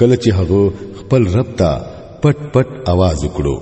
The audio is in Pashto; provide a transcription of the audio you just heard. کله چې هغه خپل رب ته پټ پټ आवाज وکړو